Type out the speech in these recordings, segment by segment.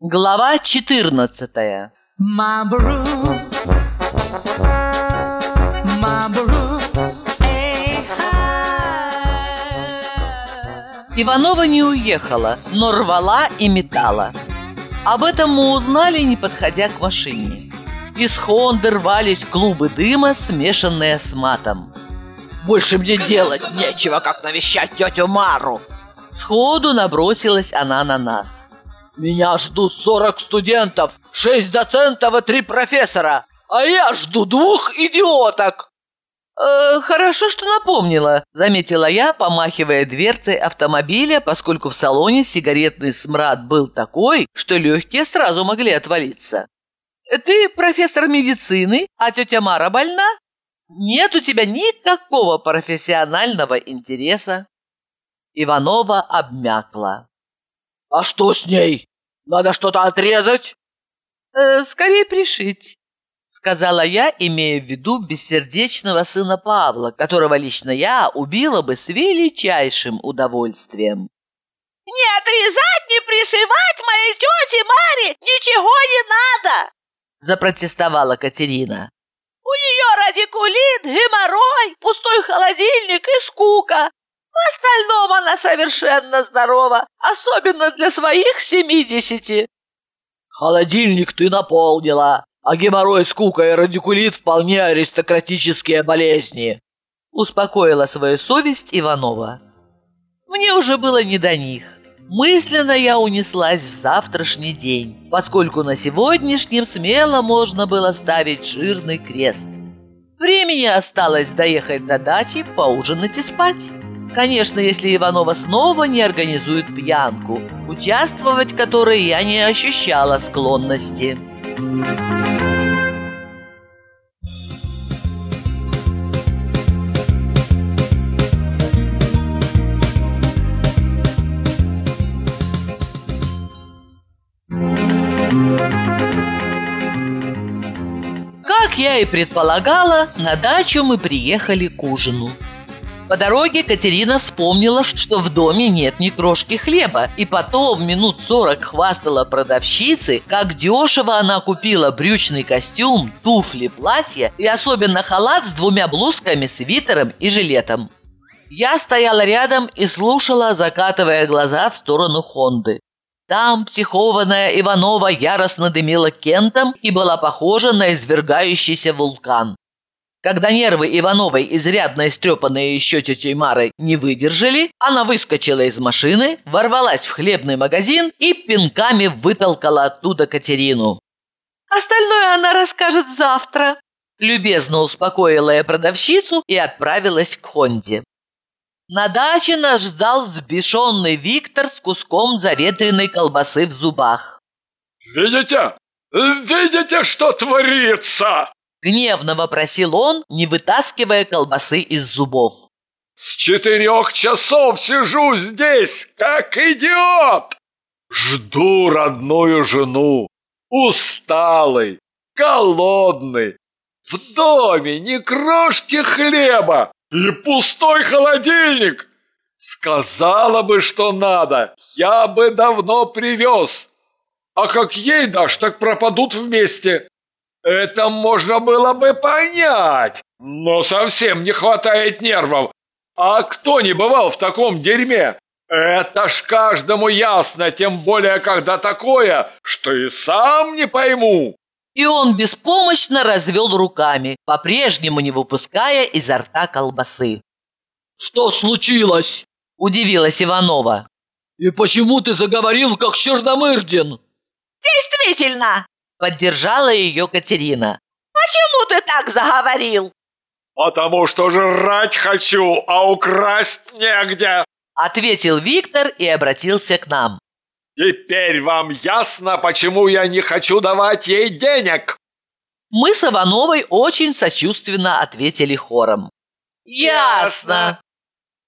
Глава 14 Иванова не уехала, но рвала и метала. Об этом мы узнали, не подходя к машине. Из Хонды рвались клубы дыма, смешанные с матом. «Больше мне делать нечего, как навещать тетю Мару!» Сходу набросилась она на нас. «Меня ждут сорок студентов, шесть доцентов и три профессора, а я жду двух идиоток!» «Э, «Хорошо, что напомнила», — заметила я, помахивая дверцей автомобиля, поскольку в салоне сигаретный смрад был такой, что легкие сразу могли отвалиться. «Ты профессор медицины, а тетя Мара больна? Нет у тебя никакого профессионального интереса». Иванова обмякла. «А что с ней? Надо что-то отрезать?» э, «Скорее пришить» сказала я, имея в виду бессердечного сына Павла, которого лично я убила бы с величайшим удовольствием. «Не отрезать, не пришивать моей тете Маре ничего не надо!» Запротестовала Катерина. «У нее радикулит, геморрой, пустой холодильник и скука. В остальном она совершенно здорова, особенно для своих семидесяти». «Холодильник ты наполнила, а геморрой, скука и радикулит вполне аристократические болезни. Успокоила свою совесть Иванова. Мне уже было не до них. Мысленно я унеслась в завтрашний день, поскольку на сегодняшнем смело можно было ставить жирный крест. Времени осталось доехать до дачи, поужинать и спать. Конечно, если Иванова снова не организует пьянку, участвовать которой я не ощущала склонности. Как я и предполагала, на дачу мы приехали к ужину. По дороге Катерина вспомнила, что в доме нет ни крошки хлеба, и потом минут сорок хвастала продавщице, как дешево она купила брючный костюм, туфли, платье и особенно халат с двумя блузками, свитером и жилетом. Я стояла рядом и слушала, закатывая глаза в сторону Хонды. Там психованная Иванова яростно дымила кентом и была похожа на извергающийся вулкан. Когда нервы Ивановой, изрядно истрепанные еще тетей Марой, не выдержали, она выскочила из машины, ворвалась в хлебный магазин и пинками вытолкала оттуда Катерину. «Остальное она расскажет завтра», – любезно успокоила я продавщицу и отправилась к Хонде. На даче нас ждал взбешенный Виктор с куском заветренной колбасы в зубах. «Видите? Видите, что творится?» Гневно вопросил он, не вытаскивая колбасы из зубов. «С четырех часов сижу здесь, как идиот! Жду родную жену, усталый, голодный, в доме ни крошки хлеба и пустой холодильник. Сказала бы, что надо, я бы давно привез. А как ей дашь, так пропадут вместе. Это можно было бы понять, но совсем не хватает нервов. А кто не бывал в таком дерьме? Это ж каждому ясно, тем более, когда такое, что и сам не пойму. И он беспомощно развел руками, по-прежнему не выпуская изо рта колбасы. «Что случилось?» – удивилась Иванова. «И почему ты заговорил, как Черномырдин?» «Действительно!» Поддержала ее Катерина. «Почему ты так заговорил?» «Потому что жрать хочу, а украсть негде!» Ответил Виктор и обратился к нам. «Теперь вам ясно, почему я не хочу давать ей денег?» Мы с Ивановой очень сочувственно ответили хором. «Ясно!»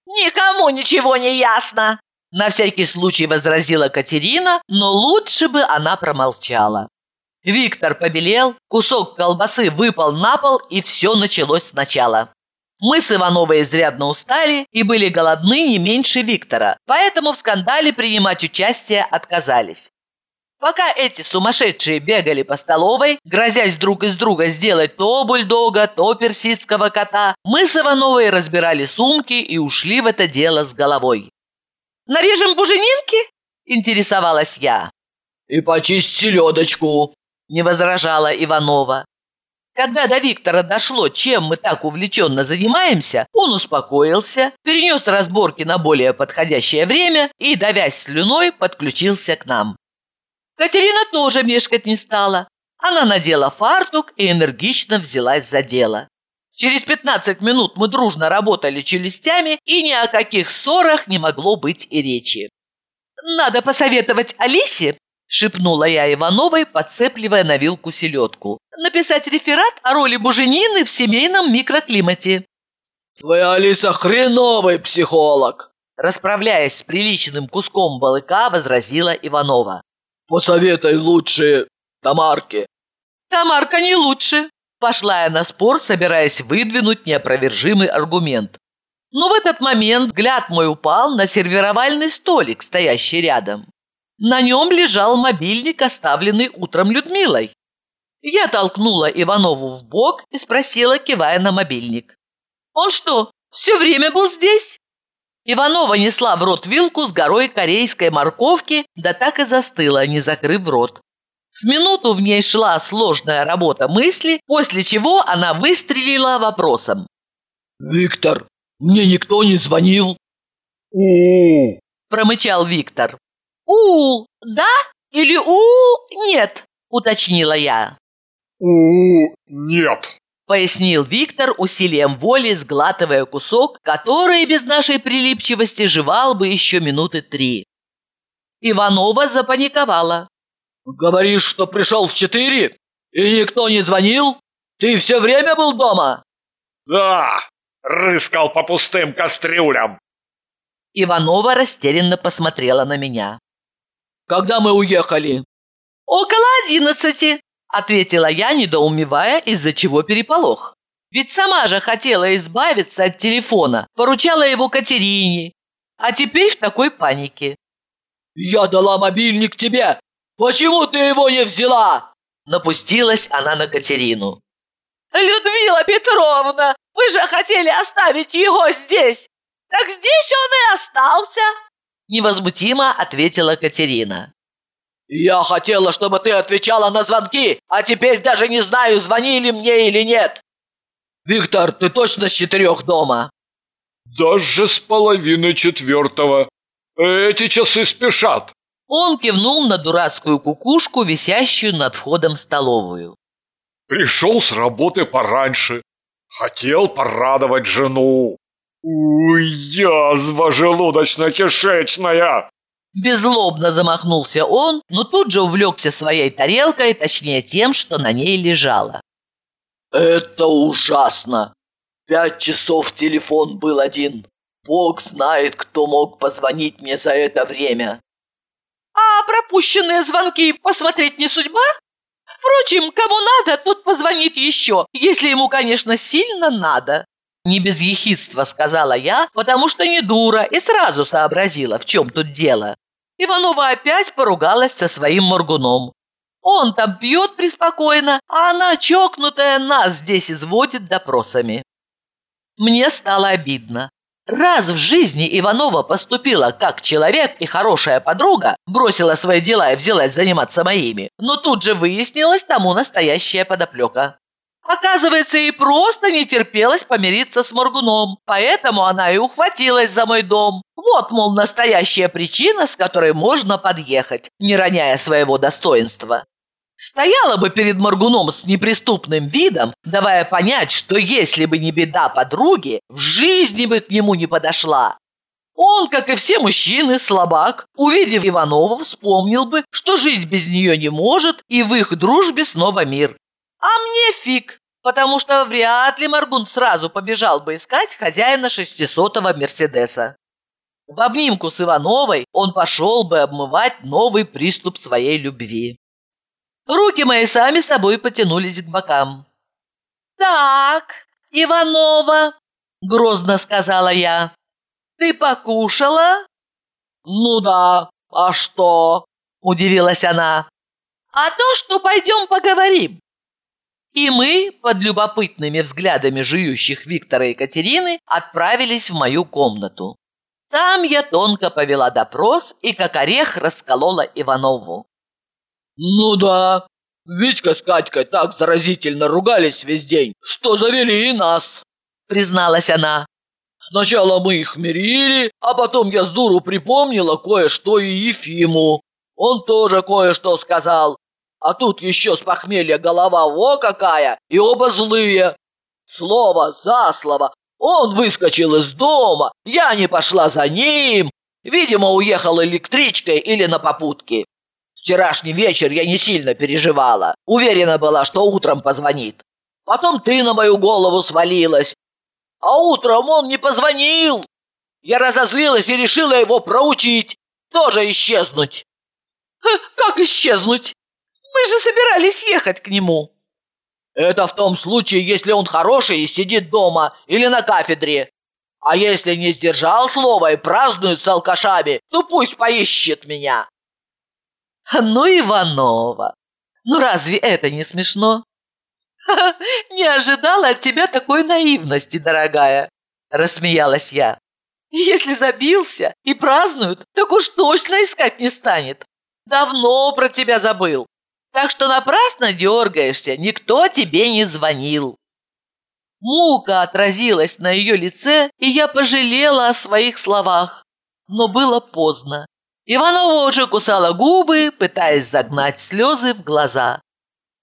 «Никому ничего не ясно!» На всякий случай возразила Катерина, но лучше бы она промолчала. Виктор побелел, кусок колбасы выпал на пол, и все началось сначала. Мы с Ивановой изрядно устали и были голодны не меньше Виктора, поэтому в скандале принимать участие отказались. Пока эти сумасшедшие бегали по столовой, грозясь друг из друга сделать то бульдога, то персидского кота, мы с Ивановой разбирали сумки и ушли в это дело с головой. «Нарежем буженинки?» – интересовалась я. «И почисть селедочку», – не возражала Иванова. Когда до Виктора дошло, чем мы так увлеченно занимаемся, он успокоился, перенес разборки на более подходящее время и, давясь слюной, подключился к нам. Катерина тоже мешкать не стала. Она надела фартук и энергично взялась за дело. Через 15 минут мы дружно работали челюстями, и ни о каких ссорах не могло быть и речи. «Надо посоветовать Алисе», – шепнула я Ивановой, подцепливая на вилку селедку, «написать реферат о роли буженины в семейном микроклимате». «Твоя Алиса хреновый психолог!» Расправляясь с приличным куском балыка, возразила Иванова. Посоветуй лучше Тамарке. Тамарка не лучше. Пошла я на спор, собираясь выдвинуть неопровержимый аргумент. Но в этот момент взгляд мой упал на сервировальный столик, стоящий рядом. На нем лежал мобильник, оставленный утром Людмилой. Я толкнула Иванову в бок и спросила, кивая на мобильник. «Он что, все время был здесь?» Иванова несла в рот вилку с горой корейской морковки, да так и застыла, не закрыв рот. С минуту в ней шла сложная работа мысли, после чего она выстрелила вопросом. «Виктор, мне никто не звонил?» у промычал Виктор. «У, да? Или у, нет?» – уточнила я. у нет пояснил Виктор усилием воли, сглатывая кусок, который без нашей прилипчивости жевал бы еще минуты три. Иванова запаниковала. «Говоришь, что пришел в четыре? И никто не звонил? Ты все время был дома?» «Да, рыскал по пустым кастрюлям». Иванова растерянно посмотрела на меня. «Когда мы уехали?» «Около одиннадцати», Ответила я, недоумевая, из-за чего переполох. Ведь сама же хотела избавиться от телефона, поручала его Катерине. А теперь в такой панике. «Я дала мобильник тебе! Почему ты его не взяла?» Напустилась она на Катерину. «Людмила Петровна, вы же хотели оставить его здесь! Так здесь он и остался!» Невозмутимо ответила Катерина. «Я хотела, чтобы ты отвечала на звонки, а теперь даже не знаю, звонили мне или нет!» «Виктор, ты точно с четырех дома?» «Даже с половины четвертого. Эти часы спешат!» Он кивнул на дурацкую кукушку, висящую над входом в столовую. «Пришел с работы пораньше. Хотел порадовать жену. Язва желудочно-кишечная! Беззлобно замахнулся он, но тут же увлекся своей тарелкой, точнее тем, что на ней лежало. «Это ужасно! Пять часов телефон был один. Бог знает, кто мог позвонить мне за это время». «А пропущенные звонки посмотреть не судьба? Впрочем, кому надо, тот позвонит еще, если ему, конечно, сильно надо». Не без ехидства сказала я, потому что не дура и сразу сообразила, в чем тут дело. Иванова опять поругалась со своим моргуном. Он там пьет преспокойно, а она, чокнутая, нас здесь изводит допросами. Мне стало обидно. Раз в жизни Иванова поступила как человек и хорошая подруга, бросила свои дела и взялась заниматься моими, но тут же выяснилось тому настоящая подоплека. Оказывается, ей просто не терпелось помириться с Моргуном, поэтому она и ухватилась за мой дом. Вот, мол, настоящая причина, с которой можно подъехать, не роняя своего достоинства. Стояла бы перед Моргуном с неприступным видом, давая понять, что если бы не беда подруги, в жизни бы к нему не подошла. Он, как и все мужчины, слабак, увидев Иванову, вспомнил бы, что жить без нее не может, и в их дружбе снова мир. А мне фиг, потому что вряд ли Маргун сразу побежал бы искать хозяина шестисотого Мерседеса. В обнимку с Ивановой он пошел бы обмывать новый приступ своей любви. Руки мои сами собой потянулись к бокам. «Так, Иванова, Грозно сказала я. Ты покушала? Ну да, а что? Удивилась она. А то, что пойдем поговорим. И мы, под любопытными взглядами жующих Виктора и Катерины, отправились в мою комнату. Там я тонко повела допрос и как орех расколола Иванову. «Ну да, Витька с Катькой так заразительно ругались весь день, что завели и нас», призналась она. «Сначала мы их мирили, а потом я с дуру припомнила кое-что и Ефиму. Он тоже кое-что сказал, а тут еще с похмелья голова во какая, и оба злые. Слово за слово. Он выскочил из дома, я не пошла за ним. Видимо, уехал электричкой или на попутке. Вчерашний вечер я не сильно переживала. Уверена была, что утром позвонит. Потом ты на мою голову свалилась. А утром он не позвонил. Я разозлилась и решила его проучить. Тоже исчезнуть. «Как исчезнуть?» Мы же собирались ехать к нему. Это в том случае, если он хороший и сидит дома или на кафедре. А если не сдержал слова и празднует с алкашами, то пусть поищет меня. Ну, Иванова, ну разве это не смешно? Не ожидала от тебя такой наивности, дорогая, рассмеялась я. Если забился и празднуют, так уж точно искать не станет. Давно про тебя забыл. Так что напрасно дергаешься, никто тебе не звонил. Мука отразилась на ее лице, и я пожалела о своих словах. Но было поздно. Иванова уже кусала губы, пытаясь загнать слезы в глаза.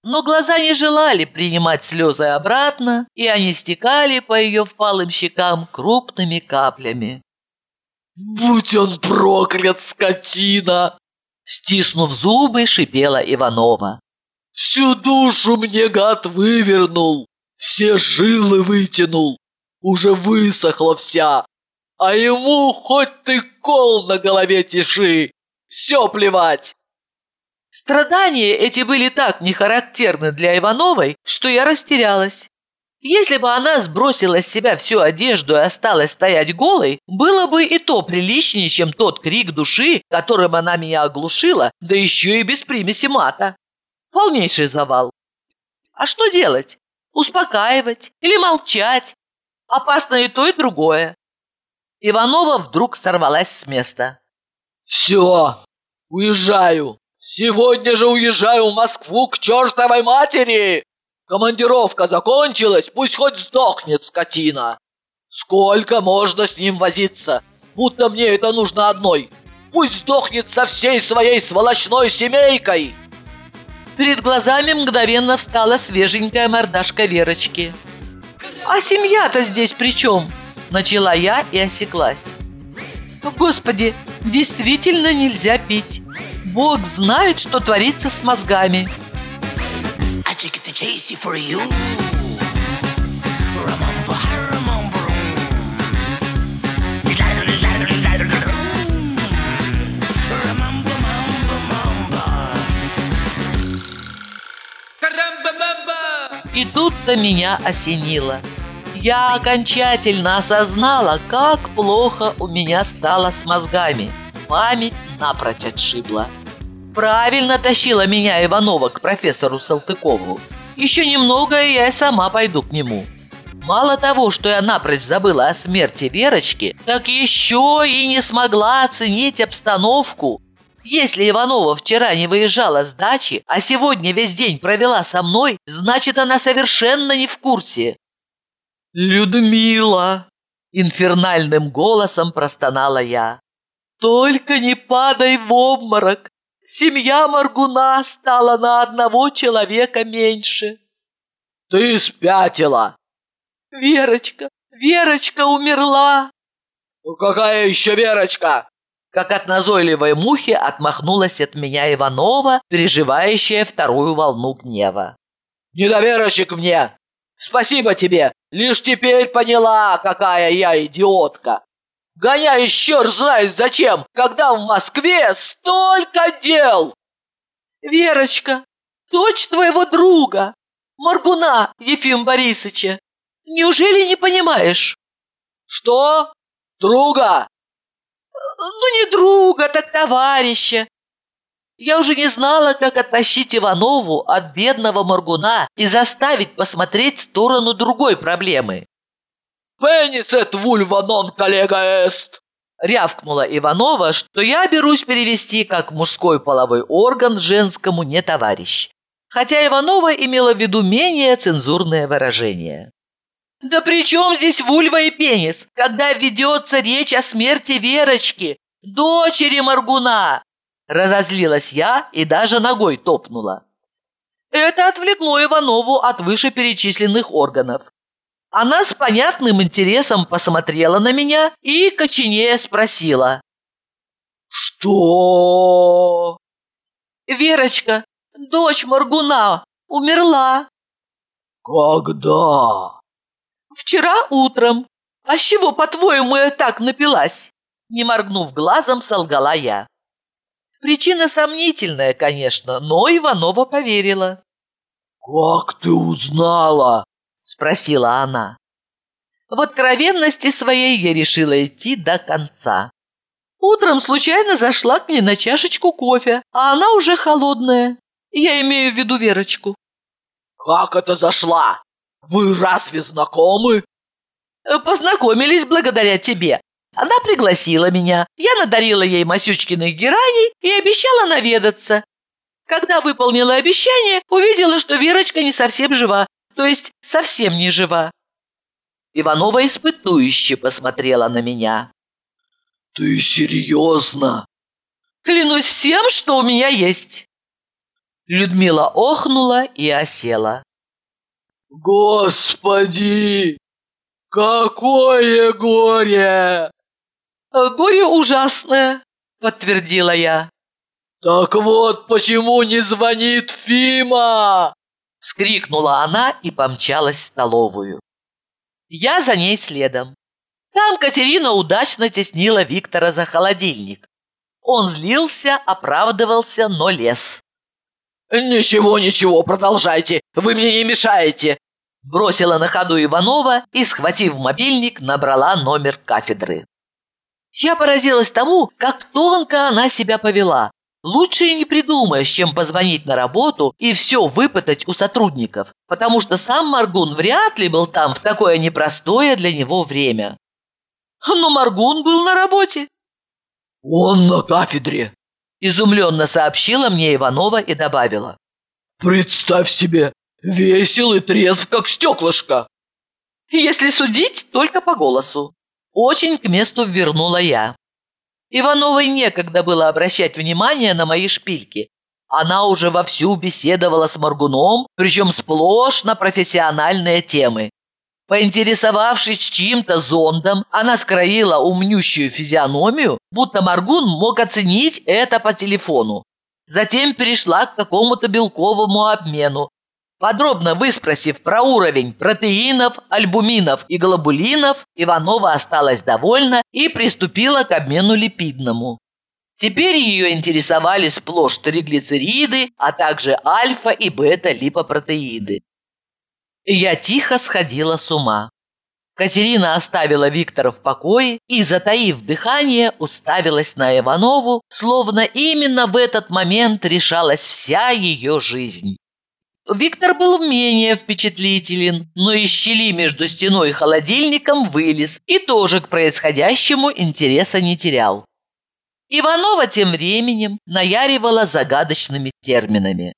Но глаза не желали принимать слезы обратно, и они стекали по ее впалым щекам крупными каплями. «Будь он проклят, скотина!» Стиснув зубы, шипела Иванова. «Всю душу мне гад вывернул, все жилы вытянул, уже высохла вся, а ему хоть ты кол на голове тиши, все плевать!» Страдания эти были так нехарактерны для Ивановой, что я растерялась. Если бы она сбросила с себя всю одежду и осталась стоять голой, было бы и то приличнее, чем тот крик души, которым она меня оглушила, да еще и без примеси мата. Полнейший завал. А что делать? Успокаивать или молчать? Опасно и то, и другое. Иванова вдруг сорвалась с места. «Все, уезжаю. Сегодня же уезжаю в Москву к чертовой матери!» Командировка закончилась, пусть хоть сдохнет скотина. Сколько можно с ним возиться? Будто мне это нужно одной. Пусть сдохнет со всей своей сволочной семейкой. Перед глазами мгновенно встала свеженькая мордашка Верочки. «А семья-то здесь при чем?» Начала я и осеклась. «Господи, действительно нельзя пить. Бог знает, что творится с мозгами» ticket to Chasey for you. Remember, remember. И тут-то меня осенило. Я окончательно осознала, как плохо у меня стало с мозгами. Память напрочь отшибла. Правильно тащила меня Иванова к профессору Салтыкову. Еще немного, и я сама пойду к нему. Мало того, что я напрочь забыла о смерти Верочки, так еще и не смогла оценить обстановку. Если Иванова вчера не выезжала с дачи, а сегодня весь день провела со мной, значит, она совершенно не в курсе. «Людмила!» – инфернальным голосом простонала я. «Только не падай в обморок! Семья Маргуна стала на одного человека меньше. Ты спятила. Верочка, Верочка умерла. Ну какая еще Верочка? Как от назойливой мухи отмахнулась от меня Иванова, переживающая вторую волну гнева. Не до Верочек мне. Спасибо тебе. Лишь теперь поняла, какая я идиотка. Гоняешь черт знает зачем, когда в Москве столько дел!» «Верочка, дочь твоего друга, Маргуна Ефим Борисовича, неужели не понимаешь?» Что? Друга? Ну, не друга, так товарища. Я уже не знала, как оттащить Иванову от бедного Моргуна и заставить посмотреть в сторону другой проблемы. «Пеницет вульва нон коллега эст!» Рявкнула Иванова, что я берусь перевести как мужской половой орган женскому не товарищ. Хотя Иванова имела в виду менее цензурное выражение. «Да при чем здесь вульва и пенис, когда ведется речь о смерти Верочки, дочери Маргуна?» Разозлилась я и даже ногой топнула. Это отвлекло Иванову от вышеперечисленных органов. Она с понятным интересом посмотрела на меня и коченея спросила. «Что?» «Верочка, дочь Маргуна, умерла». «Когда?» «Вчера утром. А с чего, по-твоему, я так напилась?» Не моргнув глазом, солгала я. Причина сомнительная, конечно, но Иванова поверила. «Как ты узнала?» – спросила она. В откровенности своей я решила идти до конца. Утром случайно зашла к ней на чашечку кофе, а она уже холодная. Я имею в виду Верочку. «Как это зашла? Вы разве знакомы?» «Познакомились благодаря тебе. Она пригласила меня, я надарила ей Масючкиных гераний и обещала наведаться. Когда выполнила обещание, увидела, что Верочка не совсем жива, то есть совсем не жива. Иванова испытующе посмотрела на меня. «Ты серьезно?» «Клянусь всем, что у меня есть!» Людмила охнула и осела. «Господи! Какое горе!» «Горе ужасное», — подтвердила я. «Так вот почему не звонит Фима!» — вскрикнула она и помчалась в столовую. Я за ней следом. Там Катерина удачно теснила Виктора за холодильник. Он злился, оправдывался, но лез. «Ничего, ничего, продолжайте, вы мне не мешаете!» Бросила на ходу Иванова и, схватив мобильник, набрала номер кафедры. Я поразилась тому, как тонко она себя повела. Лучше и не придумаешь, чем позвонить на работу и все выпытать у сотрудников, потому что сам Маргун вряд ли был там в такое непростое для него время. Но Маргун был на работе. «Он на кафедре», – изумленно сообщила мне Иванова и добавила. «Представь себе, весел и трезв, как стеклышко». «Если судить, только по голосу», очень к месту вернула я. Ивановой некогда было обращать внимание на мои шпильки. Она уже вовсю беседовала с Моргуном, причем сплошь на профессиональные темы. Поинтересовавшись чьим-то зондом, она скроила умнющую физиономию, будто Маргун мог оценить это по телефону. Затем перешла к какому-то белковому обмену, Подробно выспросив про уровень протеинов, альбуминов и глобулинов, Иванова осталась довольна и приступила к обмену липидному. Теперь ее интересовали сплошь триглицериды, а также альфа и бета-липопротеиды. Я тихо сходила с ума. Катерина оставила Виктора в покое и, затаив дыхание, уставилась на Иванову, словно именно в этот момент решалась вся ее жизнь. Виктор был менее впечатлителен, но из щели между стеной и холодильником вылез и тоже к происходящему интереса не терял. Иванова тем временем наяривала загадочными терминами.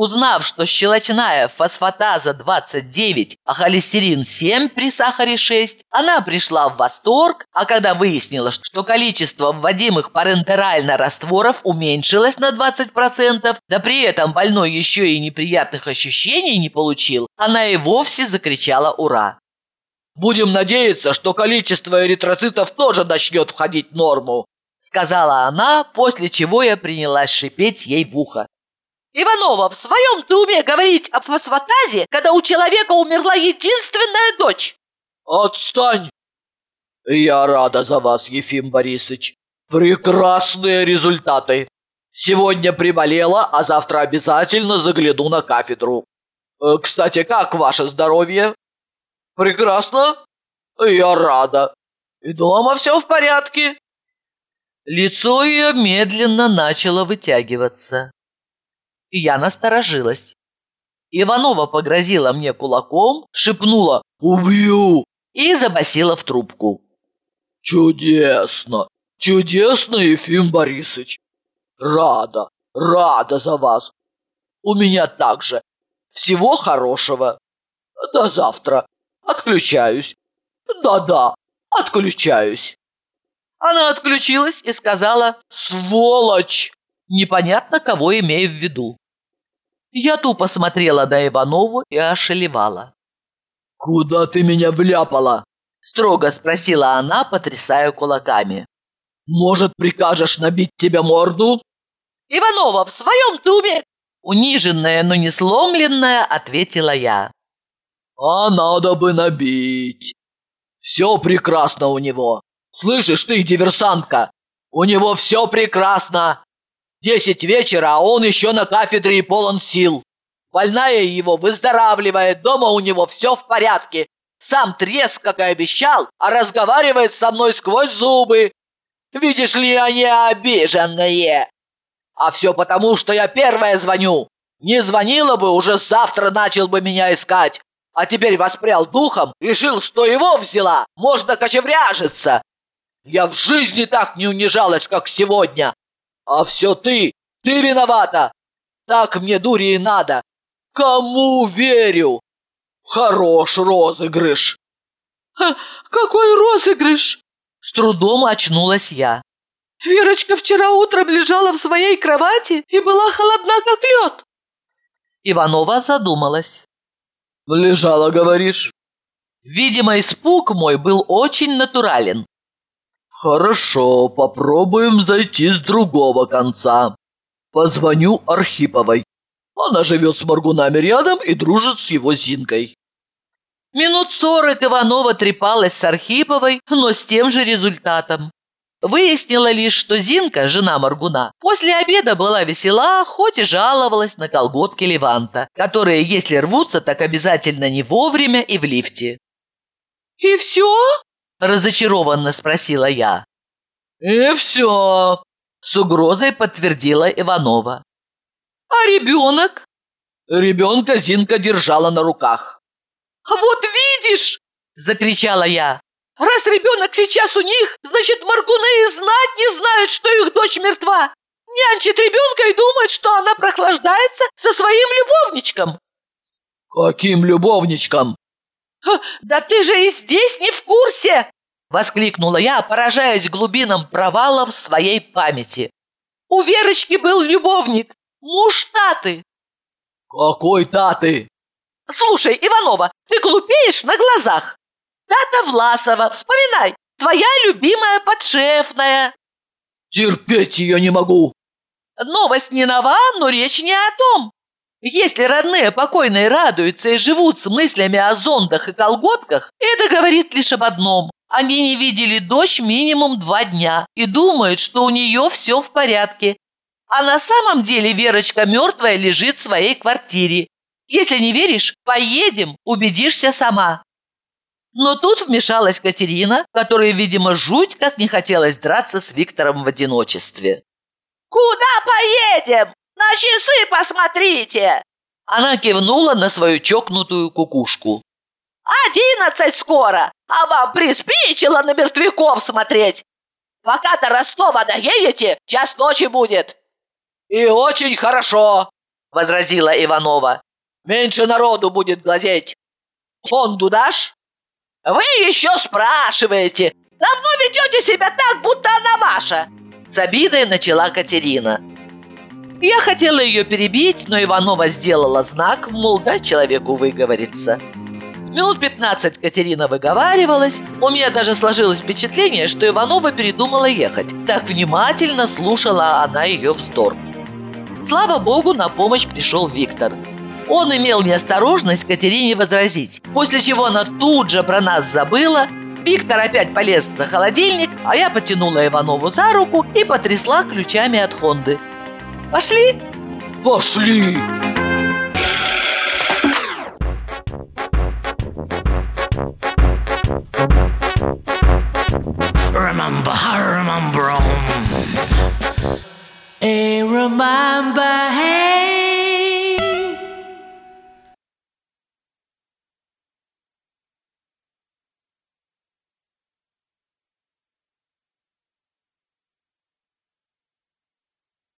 Узнав, что щелочная фосфатаза 29, а холестерин 7 при сахаре 6, она пришла в восторг, а когда выяснила, что количество вводимых парентерально растворов уменьшилось на 20%, да при этом больной еще и неприятных ощущений не получил, она и вовсе закричала «Ура!». «Будем надеяться, что количество эритроцитов тоже начнет входить в норму», сказала она, после чего я принялась шипеть ей в ухо. Иванова, в своем ты уме говорить о фосфатазе, когда у человека умерла единственная дочь? Отстань! Я рада за вас, Ефим Борисович. Прекрасные результаты. Сегодня приболела, а завтра обязательно загляну на кафедру. Э, кстати, как ваше здоровье? Прекрасно. Я рада. И дома все в порядке?» Лицо ее медленно начало вытягиваться. И я насторожилась. Иванова погрозила мне кулаком, шепнула «Убью!» и забасила в трубку. «Чудесно! Чудесно, Ефим Борисович! Рада, рада за вас! У меня также. Всего хорошего! До завтра! Отключаюсь! Да-да, отключаюсь!» Она отключилась и сказала «Сволочь!» Непонятно, кого имею в виду. Я тупо смотрела на Иванову и ошелевала. «Куда ты меня вляпала?» Строго спросила она, потрясая кулаками. «Может, прикажешь набить тебе морду?» «Иванова, в своем туме!» Униженная, но не сломленная, ответила я. «А надо бы набить. Все прекрасно у него. Слышишь ты, диверсантка, у него все прекрасно. Десять вечера, а он еще на кафедре и полон сил. Больная его выздоравливает, дома у него все в порядке. Сам треск, как и обещал, а разговаривает со мной сквозь зубы. Видишь ли, они обиженные. А все потому, что я первая звоню. Не звонила бы, уже завтра начал бы меня искать. А теперь воспрял духом, решил, что его взяла, можно кочевряжиться. Я в жизни так не унижалась, как сегодня. А все ты, ты виновата. Так мне дури и надо. Кому верю? Хорош розыгрыш. Какой розыгрыш? С трудом очнулась я. Верочка вчера утром лежала в своей кровати и была холодна, как лед. Иванова задумалась. Лежала, говоришь? Видимо, испуг мой был очень натурален. Хорошо, попробуем зайти с другого конца. Позвоню Архиповой. Она живет с Маргунами рядом и дружит с его Зинкой. Минут сорок Иванова трепалась с Архиповой, но с тем же результатом. Выяснила лишь, что Зинка, жена Маргуна, после обеда была весела, хоть и жаловалась на колготки Леванта, которые, если рвутся, так обязательно не вовремя и в лифте. «И все?» Разочарованно спросила я. «И все!» С угрозой подтвердила Иванова. «А ребенок?» Ребенка Зинка держала на руках. «А вот видишь!» Закричала я. «Раз ребенок сейчас у них, значит, Маргуны и знать не знают, что их дочь мертва. Нянчит ребенка и думает, что она прохлаждается со своим любовничком». «Каким любовничком?» «Да ты же и здесь не в курсе!» Воскликнула я, поражаясь глубинам провалов своей памяти. «У Верочки был любовник, муж Таты!» «Какой Таты?» «Слушай, Иванова, ты глупеешь на глазах! Тата Власова, вспоминай, твоя любимая подшефная!» «Терпеть ее не могу!» «Новость не нова, но речь не о том. Если родные покойные радуются и живут с мыслями о зондах и колготках, это говорит лишь об одном. Они не видели дочь минимум два дня и думают, что у нее все в порядке. А на самом деле Верочка мертвая лежит в своей квартире. Если не веришь, поедем, убедишься сама. Но тут вмешалась Катерина, которой, видимо, жуть как не хотелось драться с Виктором в одиночестве. «Куда поедем? На часы посмотрите!» Она кивнула на свою чокнутую кукушку. «Одиннадцать скоро, а вам приспичило на мертвяков смотреть! Пока до Ростова доедете, час ночи будет!» «И очень хорошо!» – возразила Иванова. «Меньше народу будет глазеть! Фонду дашь?» «Вы еще спрашиваете! Давно ведете себя так, будто она ваша!» С обидой начала Катерина. Я хотела ее перебить, но Иванова сделала знак, мол, дай человеку выговориться. Минут пятнадцать Катерина выговаривалась. У меня даже сложилось впечатление, что Иванова передумала ехать. Так внимательно слушала она ее вздор. Слава богу, на помощь пришел Виктор. Он имел неосторожность Катерине возразить, после чего она тут же про нас забыла. Виктор опять полез за холодильник, а я потянула Иванову за руку и потрясла ключами от Хонды. Пошли? Пошли! Remember, remember, hey, remember, hey.